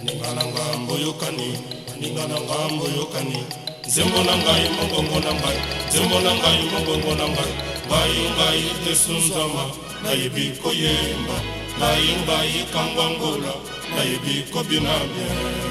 aninga na nga mboyokani aninga na nga mboyokani nzembo na ngai mongongo na ngai nzembo na ngai mongongo na ngai ngai ngai yesu nzama nayebi koyemba ngai ngai kangwa ngola nayebi kobina bien